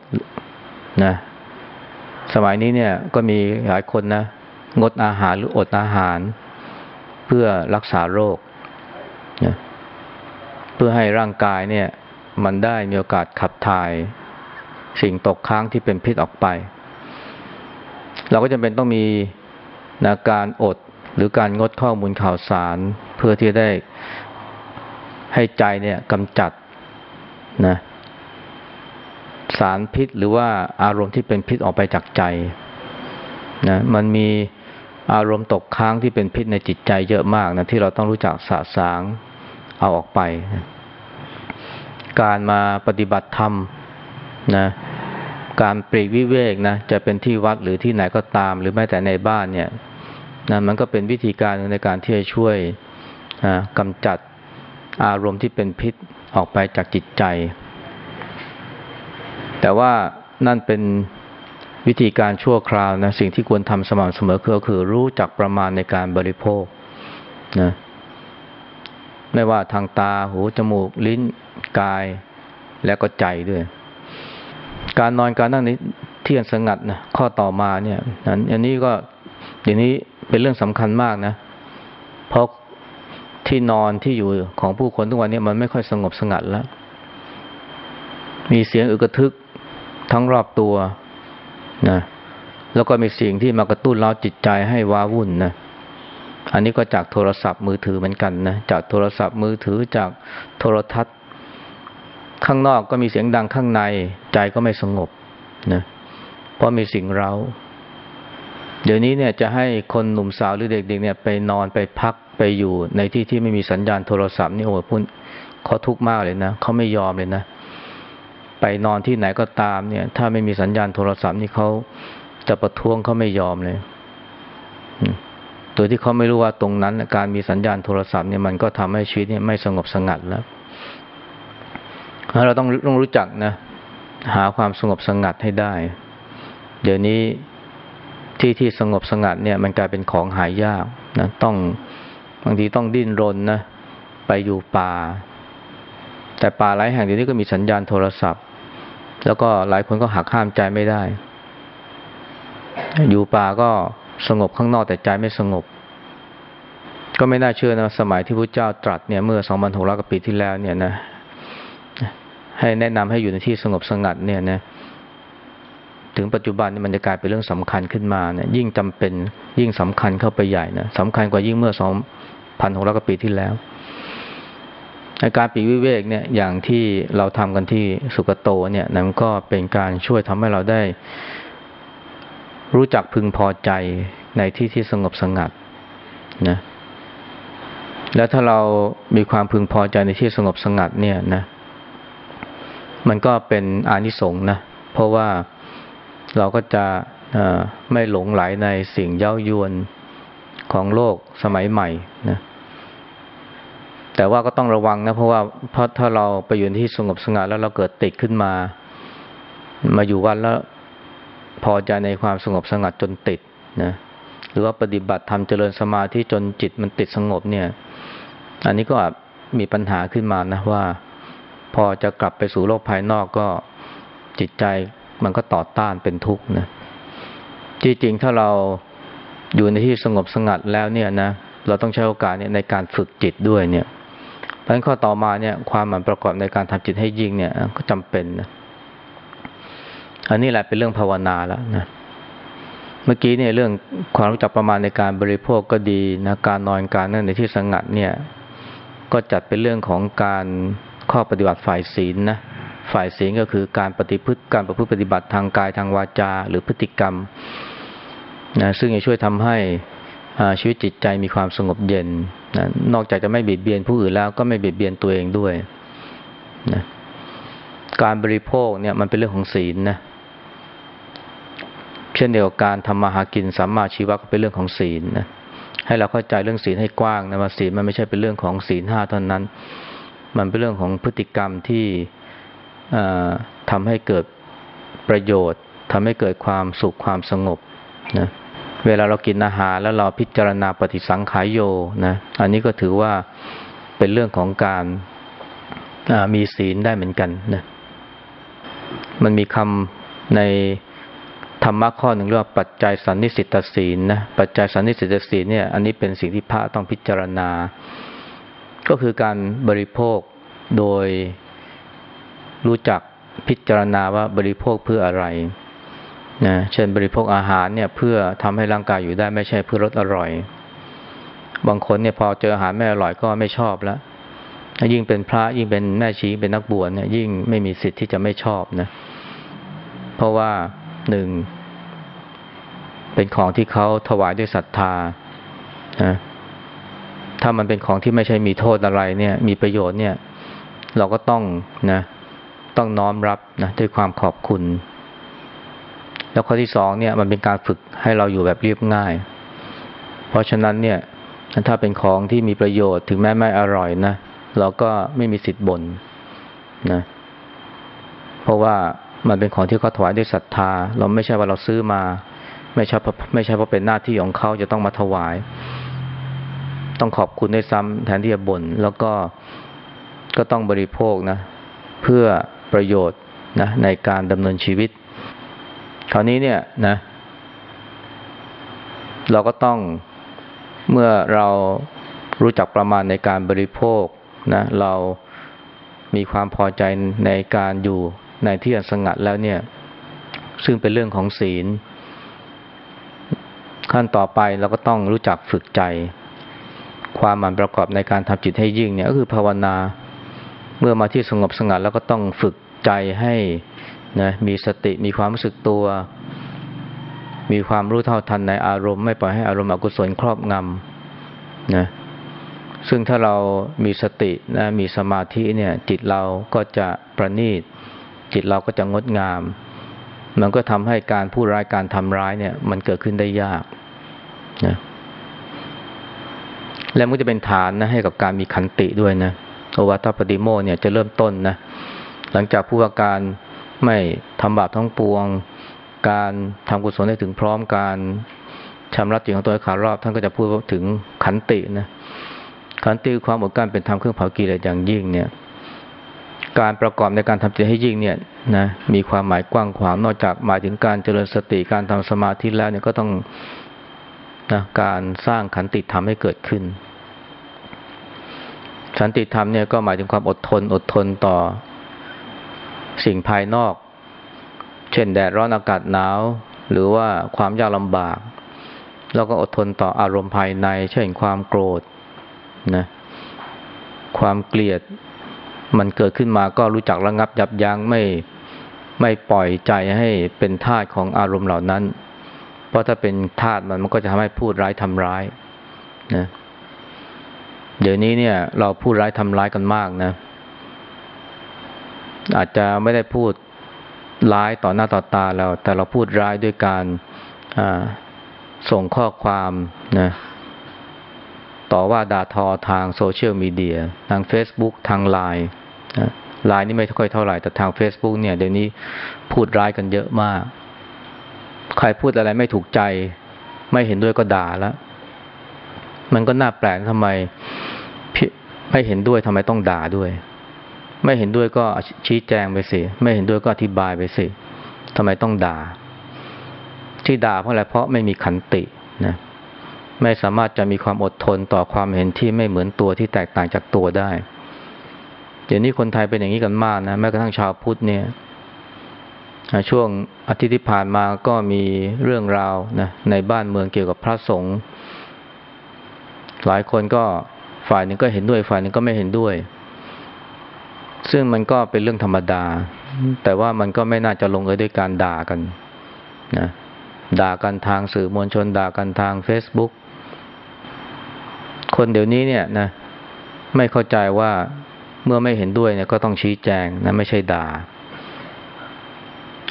นะสมัยนี้เนี่ยก็มีหลายคนนะ งดอาหารหรืออดอาหาร เพื่อรักษาโรคนะเพื่อให้ร่างกายเนี่ยมันได้มีโอกาสขับถ่ายสิ่งตกค้างที่เป็นพิษออกไป เราก็จำเป็นต้องมีนะการอดหรือการงดข้อมูลข่าวสาร เพื่อที่ได้ให้ใจเนี่ยกำจัดนะสารพิษหรือว่าอารมณ์ที่เป็นพิษออกไปจากใจนะมันมี อารมณ์ตกค้างที่เป็นพิษในจิตใจเยอะมากนะที่เราต้องรู้จักสะสางเอาออกไปนะการมาปฏิบัติธรรมนะการปรีกวิเวกนะจะเป็นที่วัดหรือที่ไหนก็ตาม หรือแม้แต่ในบ้านเนี่ยนะมันก็เป็นวิธีการในการที่จะช่วยนะกำจัดอารมณ์ที่เป็นพิษออกไปจากจิตใจ แต่ว่านั่นเป็น วิธีการชั่วคราวนะสิ่งที่ควรทำสม่ำเสมอคือคือรู้จักประมาณในการบริโภคนะไม่ว่าทางตาหูจมูก ลิ้นกายแล้วก็ใจด้วย การนอนการนั่งนี้เที่ยงสงัดนะข้อต่อมาเนี่ยอันนี้ก็เดี๋ยวนี้เป็นเรื่องสำคัญมากนะ เพราะที่นอนที่อยู่ของผู้คนทุกวันนี้มันไม่ค่อยสงบสงัดแล้ว มีเสียงอึกระทึกทั้งรอบตัว นะแล้วก็มีสิ่งที่มากระตุ้นเราจิตใจให้ว้าวุ่นนะอันนี้ก็จากโทรศัพท์มือถือเหมือนกันนะจากโทรศัพท์มือถือจากโทรทัศน์ ข้างนอกก็มีเสียงดังข้างในใจก็ไม่สงบนะเพราะมีสิ่งเราเดี๋ยวนี้เนี่ยจะให้คนหนุ่มสาวหรือเด็กๆเนี่ยไปนอนไปพักไปอยู่ในที่ที่ไม่มีสัญญาณโทรศัพท์นี่โอ้พุ่นเขาทุกข์มากเลยนะเขาไม่ยอมเลยนะ ไปนอนที่ไหนก็ตามเนี่ย ถ้าไม่มีสัญญาณโทรศัพท์นี่เขาจะประท้วงเขาไม่ยอมเลยโดยที่เขาไม่รู้ว่าตรงนั้น การมีสัญญาณโทรศัพท์เนี่ยมันก็ทำให้ชีวิตเนี่ยไม่สงบสงัดแล้วเราต้องต้องรู้จักนะ หาความสงบสงัดให้ได้ เดี๋ยวนี้ที่ที่สงบสงัดเนี่ยมันกลายเป็นของหายากนะต้องบางทีต้องดิ้นรนนะไปอยู่ป่า แต่ป่าหลายแห่งเดี๋ยวนี้ก็มีสัญญาณโทรศัพท์ แล้วก็หลายคนก็หักห้ามใจไม่ได้ อยู่ป่าก็สงบข้างนอกแต่ใจไม่สงบ ก็ไม่น่าเชื่อนะสมัยที่พระเจ้าตรัสเนี่ยเมื่อสองพันหกร้อยกว่าปีที่แล้วเนี่ยนะ ให้แนะนำให้อยู่ในที่สงบสงัดเนี่ยนะถึงปัจจุบันนี่มันจะกลายเป็นเรื่องสำคัญขึ้นมาเนี่ยยิ่งจำเป็นยิ่งสำคัญเข้าไปใหญ่นะสำคัญกว่ายิ่งเมื่อสองพันหกร้อยกว่าปีที่แล้ว การปีวิเวกเนี่ยอย่างที่เราทำกันที่สุกโตเนี่ยนั่นก็เป็นการช่วยทำให้เราได้ รู้จักพึงพอใจในที่ที่สงบสงัดนะแล้วถ้าเรามีความพึงพอใจในที่สงบสงัดเนี่ยนะ มันก็เป็นอานิสงส์นะ เพราะว่าเราก็จะไม่หลงไหลในสิ่งเย้ายวนของโลกสมัยใหม่นะ แต่ว่าก็ต้องระวังนะเพราะว่าเพราะถ้าเราไปอยู่ที่สงบสงัดแล้วเราเกิดติดขึ้นมา มาอยู่วันแล้วพอใจในความสงบสงัดจนติดนะหรือว่าปฏิบัติทำเจริญสมาธิจนจิตมันติดสงบเนี่ย อันนี้ก็มีปัญหาขึ้นมานะว่า พอจะกลับไปสู่โลกภายนอกก็จิตใจมันก็ต่อต้านเป็นทุกข์นะจริงๆถ้าเราอยู่ในที่สงบสงัดแล้วเนี่ยนะเราต้องใช้โอกาสเนี่ยในการฝึกจิตด้วยเนี่ย เพราะฉะนั้นข้อต่อมาเนี่ยความหมันประกอบในการทำจิตให้ยิ่งเนี่ยก็จำเป็นนะอันนี้แหละเป็นเรื่องภาวนาแล้วนะเมื่อกี้เนี่ยเรื่องความรู้จักประมาณในการบริโภคก็ดีนะการนอนการนั่งในที่สงัดเนี่ย ก็จัดเป็นเรื่องของการข้อปฏิบัติฝ่ายศีลนะฝ่ายศีลก็คือการปฏิพฤติการประพฤติปฏิบัติทางกายทางวาจา หรือพฤติกรรมนะซึ่งจะช่วยทำให้ชีวิตจิตใจมีความสงบเย็นนะนอกจากจะไม่เบียดเบียนผู้อื่นแล้วก็ไม่เบียดเบียนตัวเองด้วยนะการบริโภคเนี่ยมันเป็นเรื่องของศีลนะเช่นเดียวกับการทำมาหากินสัมมาชีวะก็เป็นเรื่องของศีลนะให้เราเข้าใจเรื่องศีลให้กว้างนะว่าศีลมันไม่ใช่เป็นเรื่องของศีลห้าเท่านั้น มันเป็นเรื่องของพฤติกรรมที่ทำให้เกิดประโยชน์ทำให้เกิดความสุขความสงบนะ เวลาเรากินอาหารแล้วเราพิจารณาปฏิสังขายโยนะ อันนี้ก็ถือว่าเป็นเรื่องของการมีศีลได้เหมือนกันนะมันมีคำในธรรมะข้อหนึ่งเรียกว่าปัจจัยสันนิสิตศีลนะปัจจัยสันนิสิตศีลเนี่ย อันนี้เป็นสิ่งที่พระต้องพิจารณา ก็คือการบริโภคโดยรู้จักพิจารณาว่าบริโภคเพื่ออะไร นะเช่นบริโภคอาหารเนี่ยเพื่อทำให้ร่างกายอยู่ได้ไม่ใช่เพื่อรสอร่อย บางคนเนี่ยพอเจออาหารไม่อร่อยก็ไม่ชอบแล้วยิ่งเป็นพระยิ่งเป็นแม่ชีเป็นนักบวชเนี่ยยิ่งไม่มีสิทธิ์ที่จะไม่ชอบนะเพราะว่าหนึ่งเป็นของที่เขาถวายด้วยศรัทธานะถ้ามันเป็นของที่ไม่ใช่มีโทษอะไรเนี่ย มีประโยชน์เนี่ย เราก็ต้องนะ ต้องน้อมรับนะด้วยความขอบคุณ แล้วข้อที่สองเนี่ยมันเป็นการฝึกให้เราอยู่แบบเรียบง่าย เพราะฉะนั้นเนี่ยถ้าเป็นของที่มีประโยชน์ถึงแม้ไม่อร่อยนะเราก็ไม่มีสิทธิ์บ่นนะเพราะว่ามันเป็นของที่เขาถวายด้วยศรัทธา เราไม่ใช่ว่าเราซื้อมา ไม่ใช่ไม่ใช่เพราะเป็นหน้าที่ของเขาจะต้องมาถวาย ต้องขอบคุณด้วยซ้ำแทนที่จะบ่นแล้วก็ก็ต้องบริโภคนะ เพื่อประโยชน์นะในการดำเนินชีวิต คราวนี้เนี่ยนะ เราก็ต้องเมื่อเรารู้จักประมาณในการบริโภคนะเรามีความพอใจในการอยู่ในที่อันสงัดแล้วเนี่ย ซึ่งเป็นเรื่องของศีล ขั้นต่อไปเราก็ต้องรู้จักฝึกใจ ความหมันประกอบในการทำจิตให้ยิ่งเนี่ยก็คือภาวนา เมื่อมาที่สงบสงัดแล้วก็ต้องฝึกใจให้ นะมีสติมีความรู้สึกตัว มีความรู้เท่าทันในอารมณ์ ไม่ปล่อยให้อารมณ์อกุศลครอบงำนะซึ่งถ้าเรามีสตินะมีสมาธิเนี่ย จิตเราก็จะประณีต จิตเราก็จะงดงาม มันก็ทำให้การพูดร้ายการทำร้ายเนี่ย มันเกิดขึ้นได้ยากนะและมันจะเป็นฐานนะให้กับการมีขันติด้วยนะโอวัตปฏิโมเนี่ยจะเริ่มต้นนะหลังจากผู้ว่าการ ไม่ทำบาปทั้งปวง การทำกุศลได้ถึงพร้อมการชำระจิตของตัวขารอบ ท่านก็จะพูดถึงขันตินะขันติความอดกลั้นเป็นธรรมเครื่องเผากิเลสอย่างยิ่งเนี่ยการประกอบในการทำจิตให้ยิ่งเนี่ยนะมีความหมายกว้างขวางนอกจากหมายถึงการเจริญสติการทำสมาธิแล้วเนี่ยก็ต้องนะการสร้างขันติธรรมให้เกิดขึ้นขันติธรรมเนี่ยก็หมายถึงความอดทนอดทนต่อ สิ่งภายนอก เช่นแดดร้อนอากาศหนาว หรือว่าความยากลำบาก แล้วก็อดทนต่ออารมณ์ภายใน เช่นความโกรธนะความเกลียดมันเกิดขึ้นมาก็รู้จักระงับยับยั้งไม่ไม่ปล่อยใจให้เป็นทาสของอารมณ์เหล่านั้น เพราะถ้าเป็นทาสมันมันก็จะทำให้พูดร้ายทำร้ายนะเดี๋ยวนี้เนี่ยเราพูดร้ายทำร้ายกันมากนะ อาจจะไม่ได้พูดร้ายต่อหน้าต่อตาเรา แต่เราพูดร้ายด้วยการส่งข้อความนะต่อว่าด่าทอทางโซเชียลมีเดีย ทาง Facebook ทางไลน์ไลน์นี่ไม่ค่อยเท่าไหร่ แต่ทาง Facebook เนี่ยเดี๋ยวนี้พูดร้ายกันเยอะมาก ใครพูดอะไรไม่ถูกใจ ไม่เห็นด้วยก็ด่าแล้ว มันก็น่าแปลกทำไมไม่เห็นด้วยทำไมต้องด่าด้วย ไม่เห็นด้วยก็ชี้แจงไปสิ ไม่เห็นด้วยก็อธิบายไปสิทำไมต้องด่า ที่ด่าเพราะอะไรเพราะไม่มีขันตินะไม่สามารถจะมีความอดทนต่อความเห็นที่ไม่เหมือนตัวที่แตกต่างจากตัวได้เดี๋ยวนี้คนไทยเป็นอย่างนี้กันมากนะแม้กระทั่งชาวพุทธเนี่ยช่วงอาทิตย์ที่ผ่านมาก็มีเรื่องราวนะในบ้านเมืองเกี่ยวกับพระสงฆ์หลายคนก็ฝ่ายหนึ่งก็เห็นด้วยฝ่ายหนึ่งก็ไม่เห็นด้วย ซึ่งมันก็เป็นเรื่องธรรมดา แต่ว่ามันก็ไม่น่าจะลงเอยด้วยการด่ากันนะด่ากันทางสื่อมวลชน ด่ากันทาง Facebook คนเดี๋ยวนี้เนี่ยนะไม่เข้าใจว่าเมื่อไม่เห็นด้วยเนี่ยก็ต้องชี้แจงนะไม่ใช่ด่า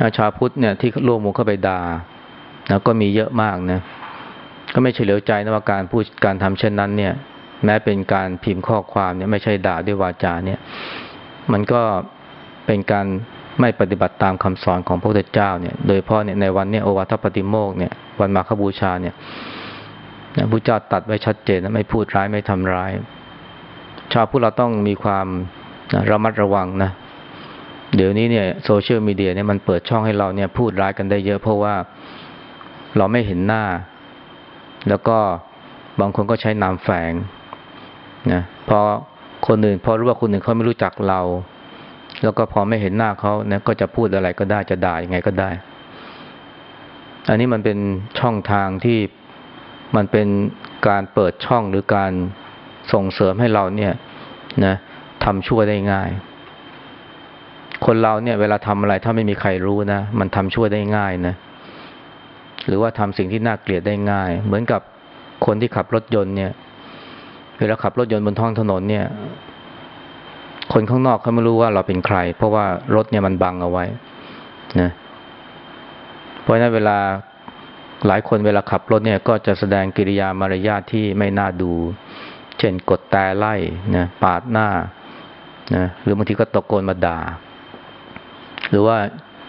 อาชาพุทธเนี่ยที่ร่วมมือเข้าไปด่านะก็มีเยอะมากนะก็ไม่เฉลียวใจนะว่าการพูดการทำเช่นนั้นเนี่ย แม้เป็นการพิมพ์ข้อความเนี่ยไม่ใช่ด่าด้วยวาจาเนี่ย มันก็เป็นการไม่ปฏิบัติตามคำสอนของพระพุทธเจ้าเนี่ย โดยเพราะเนี่ยในวันนี้โอวาทปฏิโมกเนี่ยวันมาคบูชาเนี่ยพระเจ้าตัดไว้ชัดเจนนะไม่พูดร้ายไม่ทำร้าย ชาวพุทธเราต้องมีความระมัดระวังนะเดี๋ยวนี้เนี่ยโซเชียลมีเดียเนี่ยมันเปิดช่องให้เราเนี่ยพูดร้ายกันได้เยอะเพราะว่าเราไม่เห็นหน้า แล้วก็บางคนก็ใช้นามแฝงนะพอ คนอื่นพอรู้ว่าคนอื่นเขาไม่รู้จักเรา แล้วก็พอไม่เห็นหน้าเขาเนี่ยก็จะพูดอะไรก็ได้จะด่ายังไงก็ได้ อันนี้มันเป็นช่องทางที่มันเป็นการเปิดช่องหรือการส่งเสริมให้เราเนี่ยนะทำชั่วได้ง่าย คนเราเนี่ย เวลาทำอะไรถ้าไม่มีใครรู้นะมันทำชั่วได้ง่ายนะหรือว่าทำสิ่งที่น่าเกลียดได้ง่าย เหมือนกับคนที่ขับรถยนต์เนี่ย เวลาขับรถยนต์บนท้องถนนเนี่ย คนข้างนอกเขาไม่รู้ว่าเราเป็นใคร เพราะว่ารถเนี่ยมันบังเอาไว้นะเพราะฉะนั้นเวลาหลายคนเวลาขับรถเนี่ยก็จะแสดงกิริยามารยาทที่ไม่น่าดู เช่นกดแต่ไล่นะปาดหน้านะหรือบางทีก็ตะโกนมาด่า หรือว่า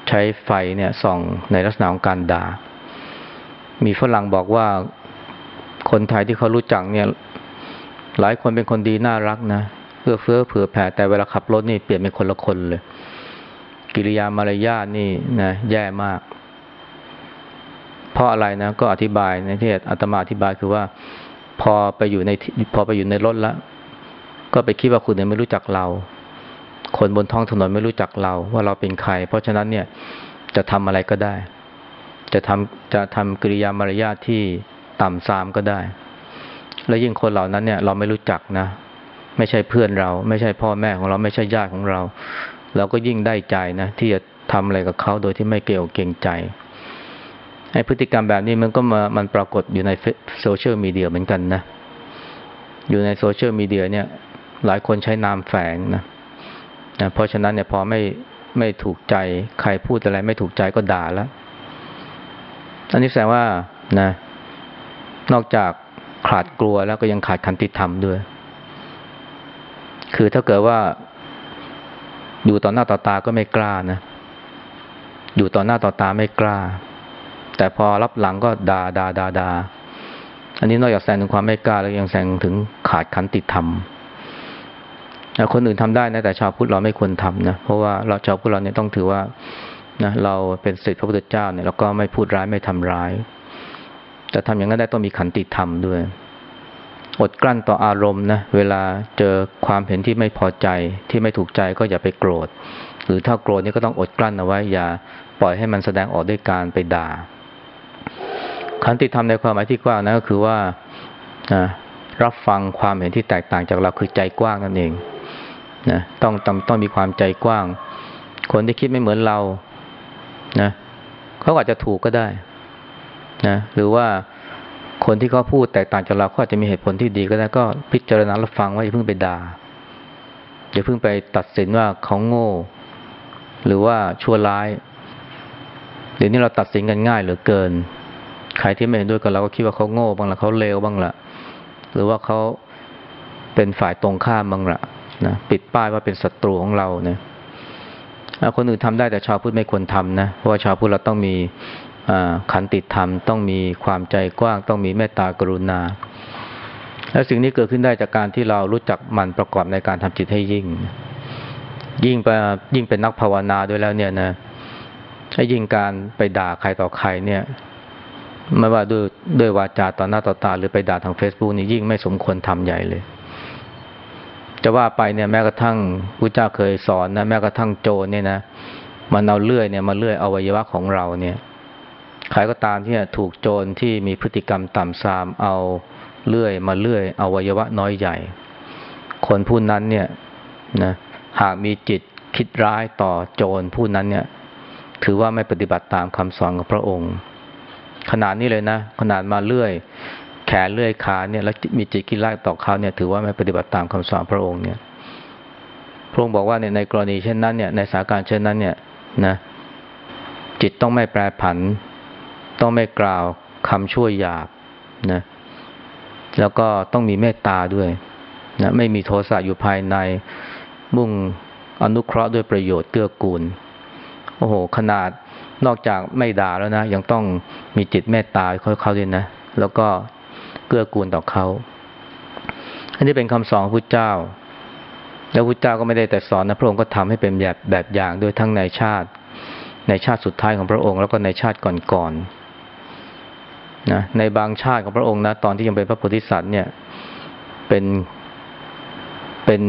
ใช้ไฟเนี่ยส่องในลักษณะของการด่า มีฝรั่งบอกว่าคนไทยที่เขารู้จักเนี่ย หลายคนเป็นคนดีน่ารักนะเพื่อเฟื้อเผื่อแผ่แต่เวลาขับรถนี่เปลี่ยนเป็นคนละคนเลย กิริยามารยาทนี่นะแย่มาก เพราะอะไรนะก็อธิบายในที่อาตมาอธิบายคือว่า พอไปอยู่ในพอไปอยู่ในรถแล้วก็ไปคิดว่าคุณเนี่ยไม่รู้จักเรา คนบนท้องถนนไม่รู้จักเรา ว่าเราเป็นใคร เพราะฉะนั้นเนี่ยจะทำอะไรก็ได้ จะทำจะทำกิริยามารยาทที่ต่ำซามก็ได้ และยิ่งคนเหล่านั้นเนี่ยเราไม่รู้จักนะ ไม่ใช่เพื่อนเรา ไม่ใช่พ่อแม่ของเราไม่ใช่ญาติของเรา เราก็ยิ่งได้ใจนะ ที่จะทำอะไรกับเขาโดยที่ไม่เกี่ยวเกรงใจไอ้พฤติกรรมแบบนี้มันก็มามันปรากฏอยู่ในโซเชียลมีเดียเหมือนกันนะ อยู่ในโซเชียลมีเดียเนี่ย หลายคนใช้นามแฝงนะนะเพราะฉะนั้นเนี่ยพอไม่ไม่ถูกใจใครพูดอะไร ไม่ถูกใจก็ด่าแล้ว อันนี้แสดงว่านะ นอกจาก ขาดกลัวแล้วก็ยังขาดคันติธรรมด้วย คือถ้าเกิดว่า อยู่ต่อหน้าต่อตาก็ไม่กล้านะ อยู่ต่อหน้าต่อตาไม่กล้า แต่พอรับหลังก็ดา่าด่าด่าด่าอันนี้นอกจากแสดงถึงความไม่กล้าแล้วยังแสดงถึงขาดขันติธรรมคนอื่นทำได้นะแต่ชาวพุทธเราไม่ควรทำนะเพราะว่าเราชาวพุทธเราเนี่ยต้องถือว่านะเราเป็นศิษย์พระพุทธเจ้าเนี่ยเราก็ไม่พูดร้ายไม่ทำร้าย แต่ทำอย่างนั้นได้ต้องมีขันติธรรมด้วย อดกลั้นต่ออารมณ์นะ เวลาเจอความเห็นที่ไม่พอใจที่ไม่ถูกใจก็อย่าไปโกรธ หรือถ้าโกรธนี่ก็ต้องอดกลั้นเอาไว้ อย่าปล่อยให้มันแสดงออกด้วยการไปด่า ขันติธรรมในความหมายที่กว้างนะก็คือว่ารับฟังความเห็นที่แตกต่างจากเราคือใจกว้างนั่นเองนะต้องต้องต้องมีความใจกว้าง คนที่คิดไม่เหมือนเรานะเขาอาจจะถูกก็ได้ นะหรือว่าคนที่เขาพูดแตกต่างจากเราเขาอาจจะมีเหตุผลที่ดีก็ได้ก็พิจารณารับฟังว่าอย่าเพิ่งไปด่าอย่าเพิ่งไปตัดสินว่าเขาโง่ หรือว่าชั่วร้าย เดี๋ยวนี้เราตัดสินกันง่ายเหลือเกิน ใครที่ไม่เห็นด้วยกับเราก็คิดว่าเขาโง่บ้างละเขาเลวบ้างละหรือว่าเขาเป็นฝ่ายตรงข้ามบ้างละนะปิดป้ายว่าเป็นศัตรูของเราเนะคนอื่นทำได้แต่ชาวพุทธไม่ควรทำนะเพราะว่าชาวพุทธเราต้องมี ขันติธรรม ต้องมีความใจกว้าง ต้องมีเมตตากรุณา และสิ่งนี้เกิดขึ้นได้จากการที่เรารู้จักมันประกอบในการทำจิตให้ยิ่ง ยิ่งไปยิ่งเป็นนักภาวนาด้วยแล้วเนี่ยนะถ้ายิ่งการไปด่าใครต่อใครเนี่ยไม่ว่าด้วยด้วยวาจาต่อหน้าต่อตา หรือไปด่าทางเฟซบุ๊กนี่ยิ่งไม่สมควรทำใหญ่เลย จะว่าไปเนี่ยแม้กระทั่งพระเจ้าเคยสอนนะแม้กระทั่งโจรเนี่ยนะมันเอาเลื่อยเนี่ยมาเลื่อยอวัยวะของเราเนี่ย ใครก็ตามที่ถูกโจรที่มีพฤติกรรมต่ำทรามเอาเลื่อยมาเลื่อยอวัยวะน้อยใหญ่ คนผู้นั้นเนี่ยนะหากมีจิตคิดร้ายต่อโจรผู้นั้นเนี่ย ถือว่าไม่ปฏิบัติตามคำสอนของพระองค์ ขนาดนี้เลยนะ ขนาดมาเลื่อย แขนเลื่อยขาเนี่ยแล้วมีจิตคิดร้ายต่อเขาเนี่ย ถือว่าไม่ปฏิบัติตามคำสอนพระองค์เนี่ยพระองค์บอกว่าเนี่ยในกรณีเช่นนั้นเนี่ยในสถานการณ์เช่นนั้นเนี่ยนะจิตต้องไม่แปรผัน ต้องไม่กล่าวคำชั่วหยาบนะแล้วก็ต้องมีเมตตาด้วยนะไม่มีโทสะอยู่ภายในมุ่งอนุเคราะห์ด้วยประโยชน์เกื้อกูล โอ้โห ขนาดนอกจากไม่ด่าแล้วนะ ยังต้องมีจิตเมตตาเขาเขาด้วยนะ แล้วก็เกื้อกูลต่อเขาอันนี้เป็นคำสอนของพระเจ้า แล้วพระเจ้าก็ไม่ได้แต่สอนนะพระองค์ก็ทำให้เป็นแบบแบบอย่างด้วยทั้งในชาติ ในชาติสุดท้ายของพระองค์ แล้วก็ในชาติก่อนๆ นะในบางชาติของพระองค์นะ ตอนที่ยังเป็นพระโพธิสัตว์เนี่ย เป็นเป็น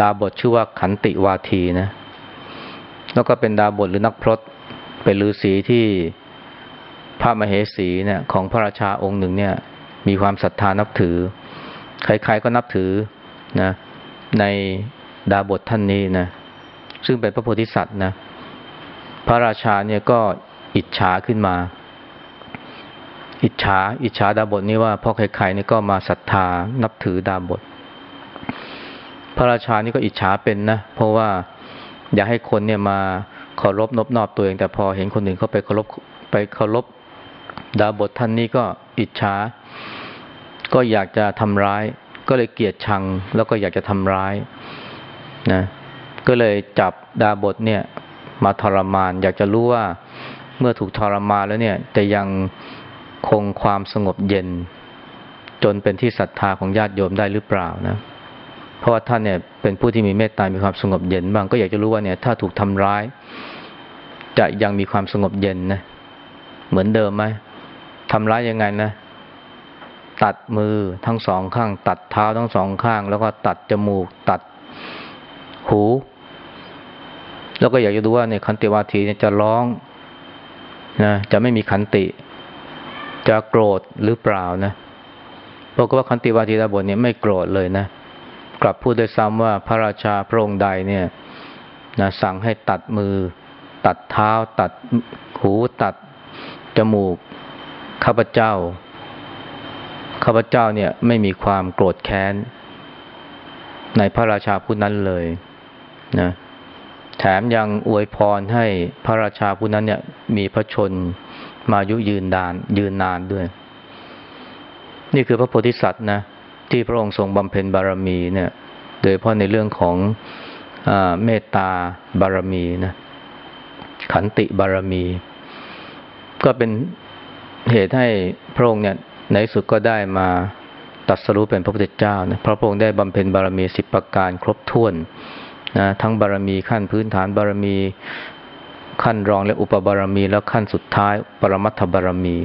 ดาบทชื่อว่าขันติวาทีนะ แล้วก็เป็นดาบทหรือนักพรตเป็นฤาษีที่พระมเหสีเนี่ย ของพระราชาองค์หนึ่งเนี่ย มีความศรัทธานับถือ ใครๆก็นับถือนะในดาบทท่านนี้นะซึ่งเป็นพระโพธิสัตว์นะ พระราชาเนี่ยก็อิจฉาขึ้นมา อิจฉา อิจฉาดาบทนี้ว่าพ่อใครๆนี่ก็มาศรัทธานับถือดาบท พระราชานี่ก็อิจฉาเป็นนะ เพราะว่าอยากให้คนเนี่ยมาเคารพนบนอบตัวเอง แต่พอเห็นคนอื่นเขาไปเคารพไปเคารพดาบทท่านนี้ก็อิจฉา ก็อยากจะทำร้าย ก็เลยเกลียดชัง แล้วก็อยากจะทำร้ายนะ ก็เลยจับดาบทเนี่ยมาทรมาน อยากจะรู้ว่าเมื่อถูกทรมานแล้วเนี่ยจะยัง คงความสงบเย็น จนเป็นที่ศรัทธาของญาติโยมได้หรือเปล่านะเพราะว่าท่านเนี่ยเป็นผู้ที่มีเมตตามีความสงบเย็นบ้างก็อยากจะรู้ว่าเนี่ยถ้าถูกทำร้าย จะยังมีความสงบเย็นนะเหมือนเดิมไหมทำร้ายยังไงนะ ตัดมือทั้งสองข้าง ตัดเท้าทั้งสองข้าง แล้วก็ตัดจมูก ตัดหู แล้วก็อยากจะดูว่าเนี่ยคันติวาทีเนี่ยจะร้องนะจะไม่มีขันติ จะโกรธหรือเปล่านะบอกว่าคันติวาทีตาบทเนี่ยไม่โกรธเลยนะ กลับพูดด้วยซ้ำว่าพระราชาพระองค์ใดเนี่ยนะสั่งให้ตัดมือ ตัดเท้า ตัดหูตัดจมูกข้าพเจ้าข้าพเจ้าเนี่ยไม่มีความโกรธแค้น ในพระราชาผู้นั้นเลยนะแถมยังอวยพรให้พระราชาผู้นั้นเนี่ยมีพระชน มายุยืนดาน ยืนนานด้วย นี่คือพระโพธิสัตว์นะ ที่พระองค์ทรงบำเพ็ญบารมีเนี่ย โดยเพราะในเรื่องของอเมตตาบารมีนะ ขันติบารมี ก็เป็นเหตุให้พระองค์เนี่ยในสุดก็ได้มาตัดสรู้เป็นพระพุทธเจ้านะพระองค์ได้บำเพ็ญบารมีสิบประการครบถ้วนนะทั้งบารมีขั้นพื้นฐานบารมี ขั้นรองและอุปบารมี แล้วขั้นสุดท้ายปรมัตถบารมี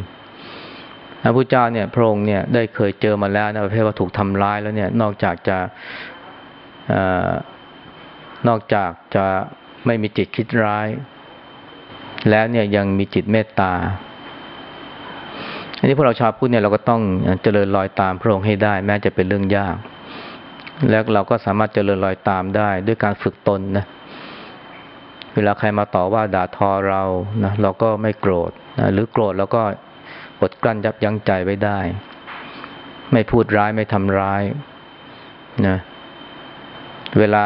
พระพุทธเจ้าเนี่ยพระองค์เนี่ยได้เคยเจอมาแล้วนะประเภทว่าถูกทำร้ายแล้วเนี่ยนอกจากจะนอกจากจะไม่มีจิตคิดร้าย แล้วเนี่ยยังมีจิตเมตตา อันนี้พวกเราชาวพุทธเนี่ยเราก็ต้องเจริญรอยตามพระองค์ให้ได้ แม้จะเป็นเรื่องยาก แล้วเราก็สามารถเจริญรอยตามได้ด้วยการฝึกตนนะ เวลาใครมาต่อว่าด่าทอเรานะเราก็ไม่โกรธนะหรือโกรธแล้วก็อดกลั้นยับยั้งใจไว้ได้ ไม่พูดร้ายไม่ทำร้ายนะเวลา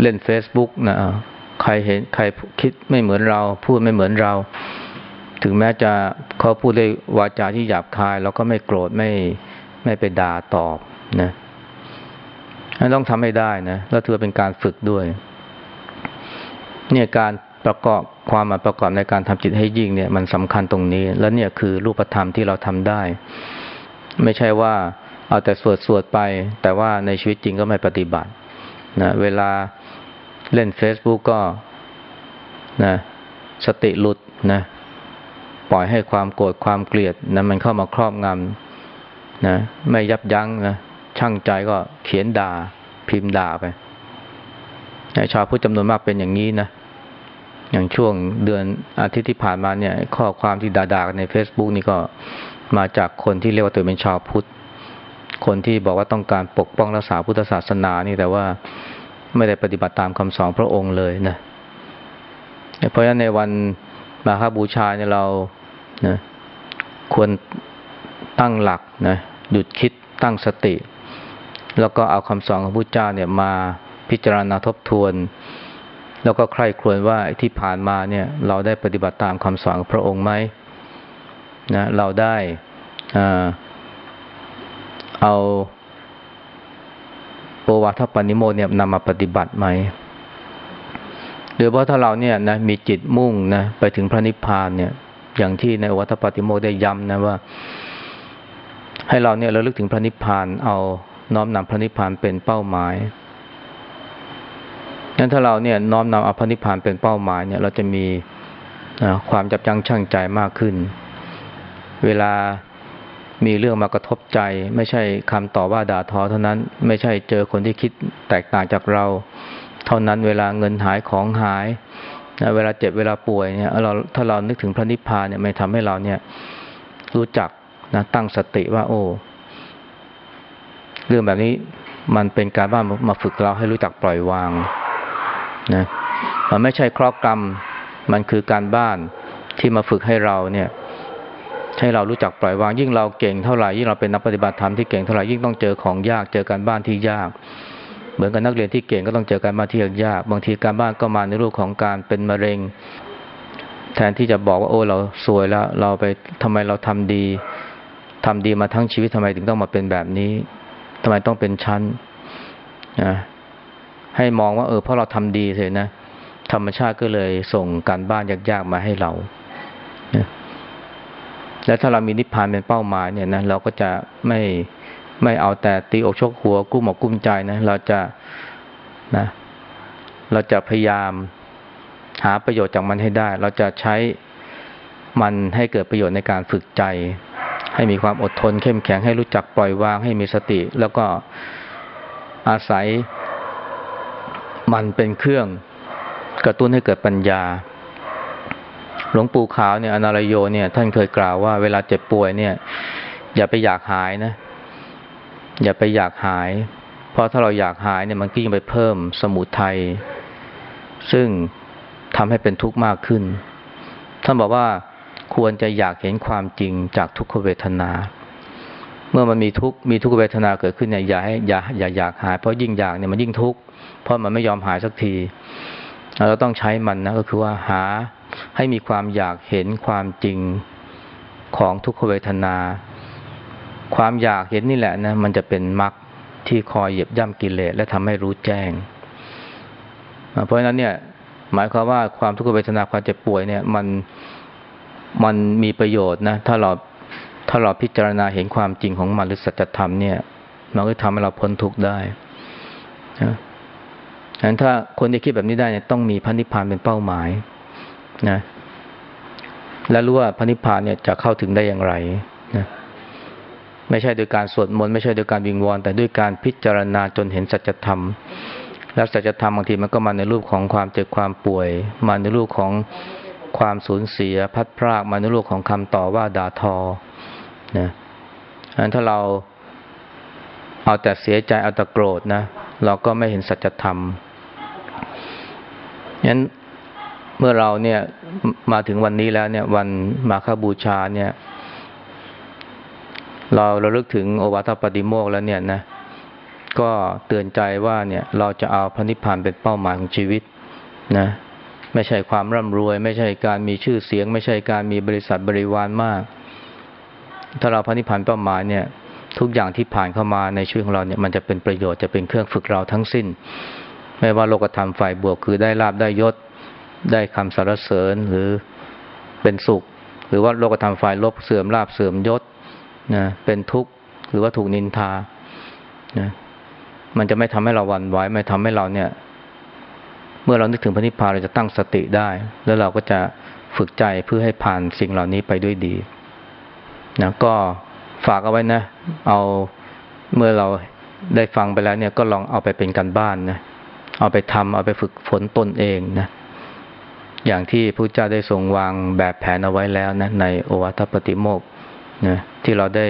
เล่น Facebook นะใครเห็นใครคิดไม่เหมือนเรา พูดไม่เหมือนเรา ถึงแม้จะเขาพูดด้วยวาจาที่หยาบคายเราก็ไม่โกรธไม่ไม่ไปด่าตอบนะต้องทำให้ได้นะแล้วถือเป็นการฝึกด้วย เนี่ยการประกอบความมาประกอบในการทำจิตให้ยิ่งเนี่ยมันสำคัญตรงนี้ แล้วเนี่ยคือรูปธรรมที่เราทำได้ ไม่ใช่ว่าเอาแต่สวดสวดไป แต่ว่าในชีวิตจริงก็ไม่ปฏิบัตินะเวลาเล่น Facebook ก็นะสติหลุดนะปล่อยให้ความโกรธความเกลียดนะมันเข้ามาครอบงำนะไม่ยับยั้งนะช่างใจก็เขียนด่าพิมพ์ด่าไป ชาวพุทธจำนวนมากเป็นอย่างนี้นะ อย่างช่วงเดือนอาทิตย์ที่ผ่านมาเนี่ย ข้อความที่ด่าๆใน Facebook นี่ก็มาจากคนที่เรียกว่าตัวเป็นชาวพุทธ คนที่บอกว่าต้องการปกป้องรักษาพุทธศาสนานี่แต่ว่าไม่ได้ปฏิบัติตามคำสอนพระองค์เลยนะ เพราะฉะนั้นในวันมาฆบูชาเนี่ยเรานะควรตั้งหลักนะหยุดคิดตั้งสติ แล้วก็เอาคำสอนของพระเจ้าเนี่ยมา พิจารณาทบทวน แล้วก็ใคร่ครวญว่าที่ผ่านมาเนี่ยเราได้ปฏิบัติตามคำสอนของพระองค์ไหมนะเราได้เอาโอวาทปณิโมเนี่ยนำมาปฏิบัติไหมหรือว่าถ้าเราเนี่ยนะมีจิตมุ่งนะไปถึงพระนิพพานเนี่ย อย่างที่ในโอวาทปฏิโมได้ย้ำนะว่า ให้เราเนี่ยระลึกถึงพระนิพพานเอาน้อมนำพระนิพพานเป็นเป้าหมาย งั้นถ้าเราเนี่ยน้อมนำอาพระนิพานเป็นเป้าหมายเนี่ย เราจะมีความจับจังชั่งใจมากขึ้น เวลามีเรื่องมากระทบใจ ไม่ใช่คำต่อว่าด่าทอเท่านั้นไม่ใช่เจอคนที่คิดแตกต่างจากเรา เท่านั้นเวลาเงินหายของหายนะเวลาเจ็บเวลาป่วยเนี่ยเราถ้าเรานึกถึงพระนิพพานเนี่ยไม่ทำให้เราเนี่ยรู้จักนะตั้งสติว่า โอ้ เรื่องแบบนี้มันเป็นการบ้านมาฝึกเราให้รู้จักปล่อยวาง นะมันไม่ใช่เครอบกรรม มันคือการบ้านที่มาฝึกให้เราเนี่ยให้เรารู้จักปล่อยวางยิ่งเราเก่งเท่าไหร่ยิ่งเราเป็นนักปฏิบัติธรรมที่เก่งเท่าไหร่ยิ่งต้องเจอของยากเจอการบ้านที่ยาก เหมือนกับนักเรียนที่เก่งก็ต้องเจอการบ้านที่ยาก บางทีการบ้านก็มาในรูปของการเป็นมะเร็ง แทนที่จะบอกว่าโอ้เราสวยแล้ว เราไปทำไมเราทำดีทำดีมาทั้งชีวิตทำไมถึงต้องมาเป็นแบบนี้ทำไมต้องเป็นชั้นนะ ให้มองว่าเออเพราะเราทำดีเลยนะ ธรรมชาติก็เลยส่งการบ้านยากๆมาให้เรา แล้วถ้าเรามีนิพพานเป็นเป้าหมายเนี่ยนะเราก็จะไม่ไม่เอาแต่ตีอกชกหัวกุ้มอกกุ้มใจนะเราจะนะเราจะพยายามหาประโยชน์จากมันให้ได้ เราจะใช้มันให้เกิดประโยชน์ในการฝึกใจ ให้มีความอดทนเข้มแข็งให้รู้จักปล่อยวางให้มีสติ แล้วก็อาศัย มันเป็นเครื่องกระตุ้นให้เกิดปัญญา หลวงปู่ขาวเนี่ยอนารโยเนี่ย ท่านเคยกล่าวว่าเวลาเจ็บป่วยเนี่ย อย่าไปอยากหายนะ อย่าไปอยากหาย เพราะถ้าเราอยากหายเนี่ยมันก็ยิ่งไปเพิ่มสมุทัยซึ่งทำให้เป็นทุกข์มากขึ้น ท่านบอกว่าควรจะอยากเห็นความจริงจากทุกขเวทนา เมื่อมันมีทุกมีทุกขเวทนาเกิดขึ้นเนี่ยอย่าให้อย่าอย่าอยากหายเพราะยิ่งอยากเนี่ยมันยิ่งทุกข์ เพราะมันไม่ยอมหายสักที เราต้องใช้มันนะก็คือว่าหาให้มีความอยากเห็นความจริงของทุกขเวทนา ความอยากเห็นนี่แหละนะมันจะเป็นมรรคที่คอยเหยียบย่ำกิเลสและทำให้รู้แจ้ง เพราะฉะนั้นเนี่ยหมายความว่าความทุกขเวทนาความเจ็บป่วยเนี่ยมันมันมีประโยชน์นะถ้าเราถ้าเราพิจารณาเห็นความจริงของมันหรือสัจธรรมเนี่ย มันก็ทำให้เราพ้นทุกข์ได้นะ ฉะนั้นถ้าคนที่คิดแบบนี้ได้เนี่ยต้องมีพระนิพพานเป็นเป้าหมายนะ และรู้ว่าพระนิพพานเนี่ยจะเข้าถึงได้อย่างไรนะไม่ใช่โดยการสวดมนต์ไม่ใช่โดยการวิงวอน แต่ด้วยการพิจารณาจนเห็นสัจธรรม แล้วสัจธรรมบางทีมันก็มาในรูปของความเจ็บความป่วย มาในรูปของความสูญเสียพัดพรากมาในรูปของคำต่อว่าด่าทอนะฉะนั้นถ้าเราเอาแต่เสียใจเอาแต่โกรธนะ เราก็ไม่เห็นสัจธรรม งั้นเมื่อเราเนี่ยมาถึงวันนี้แล้วเนี่ย วันมาคบูชาเนี่ย เราเราลึกถึงโอวาทปฏิโมกแล้วเนี่ยนะก็เตือนใจว่าเนี่ยเราจะเอาพระนิพพานเป็นเป้าหมายของชีวิตนะไม่ใช่ความร่ำรวย ไม่ใช่การมีชื่อเสียง ไม่ใช่การมีบริษัทบริวารมาก ถ้าเราพระนิพพานเป้าหมายเนี่ย ทุกอย่างที่ผ่านเข้ามาในชีวิตของเราเนี่ยมันจะเป็นประโยชน์จะเป็นเครื่องฝึกเราทั้งสิ้น ไม่ว่าโลกธรรมฝ่ายบวกคือได้ลาบได้ยศ ได้คำสรรเสริญหรือเป็นสุข หรือว่าโลกธรรมฝ่ายลบเสื่อมลาบเสื่อมยศนะเป็นทุกข์หรือว่าถูกนินทานะมันจะไม่ทำให้เราวันไหวไม่ทำให้เราเนี่ย เมื่อเรานึกถึงพระนิพพานเราจะตั้งสติได้ แล้วเราก็จะฝึกใจเพื่อให้ผ่านสิ่งเหล่านี้ไปด้วยดีนะก็ฝากเอาไว้นะ เอาเมื่อเราได้ฟังไปแล้วเนี่ยก็ลองเอาไปเป็นการบ้านนะ เอาไปทำเอาไปฝึกฝนตนเองนะ อย่างที่พระเจ้าได้ทรงวางแบบแผนเอาไว้แล้วนะ ในโอวาทปฏิโมกข์นะที่เราได้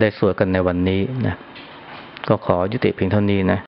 ได้สวดกันในวันนี้นะ ก็ขอยุติเพียงเท่านี้นะ